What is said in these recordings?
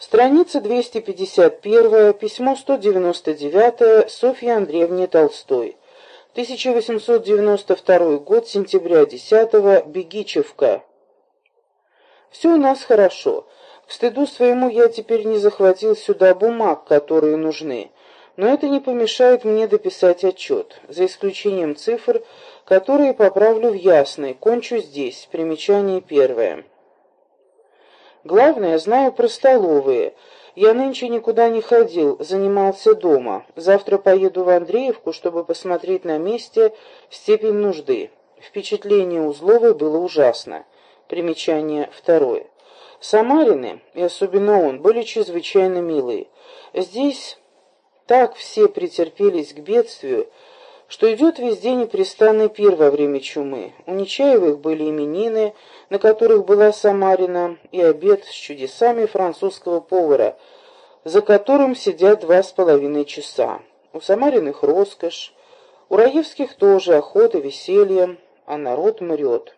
Страница 251, письмо 199 Софье Андреевне Толстой. 1892 год, сентября 10 Бегичевка. Все у нас хорошо. К стыду своему я теперь не захватил сюда бумаг, которые нужны. Но это не помешает мне дописать отчет, за исключением цифр, которые поправлю в ясной, кончу здесь, примечание первое. Главное, знаю про столовые. Я нынче никуда не ходил, занимался дома. Завтра поеду в Андреевку, чтобы посмотреть на месте степень нужды. Впечатление Узловой было ужасно. Примечание второе. Самарины, и особенно он, были чрезвычайно милые. Здесь так все претерпелись к бедствию, что идет везде непрестанный пир во время чумы. У Нечаевых были именины, на которых была Самарина, и обед с чудесами французского повара, за которым сидят два с половиной часа. У Самариных роскошь, у Раевских тоже охота, веселье, а народ мрет.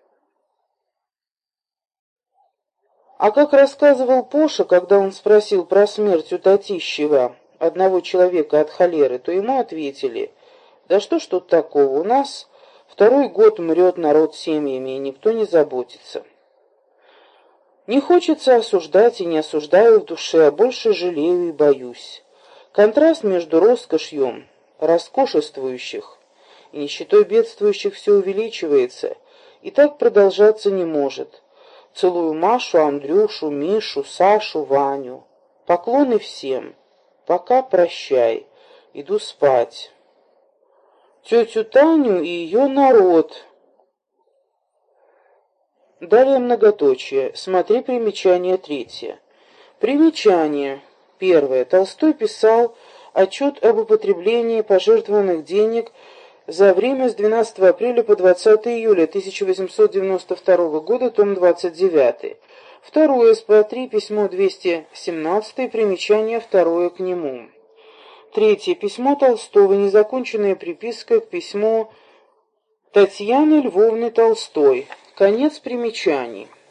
А как рассказывал Поша, когда он спросил про смерть у Татищева, одного человека от холеры, то ему ответили – да что ж тут такого? У нас второй год мрет народ семьями, и никто не заботится. Не хочется осуждать и не осуждаю в душе, а больше жалею и боюсь. Контраст между роскошью роскошествующих и нищетой бедствующих все увеличивается, и так продолжаться не может. Целую Машу, Андрюшу, Мишу, Сашу, Ваню. Поклоны всем. Пока прощай. Иду спать тетю Таню и ее народ. Далее многоточие. Смотри примечание третье. Примечание. Первое. Толстой писал отчет об употреблении пожертвованных денег за время с 12 апреля по 20 июля 1892 года, том 29. Второе. Смотри письмо 217, примечание второе к нему. Третье. Письмо Толстого. Незаконченная приписка к письму Татьяны Львовны Толстой. Конец примечаний.